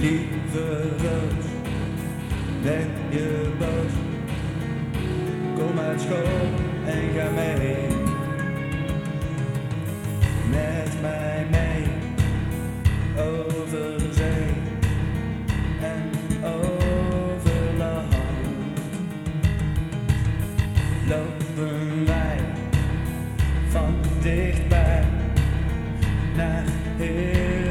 Lieve roos. Ben je boos? Kom uit school en ga mee. Met mij mee. Over zee en over land. Lopen wij van dichtbij naar heel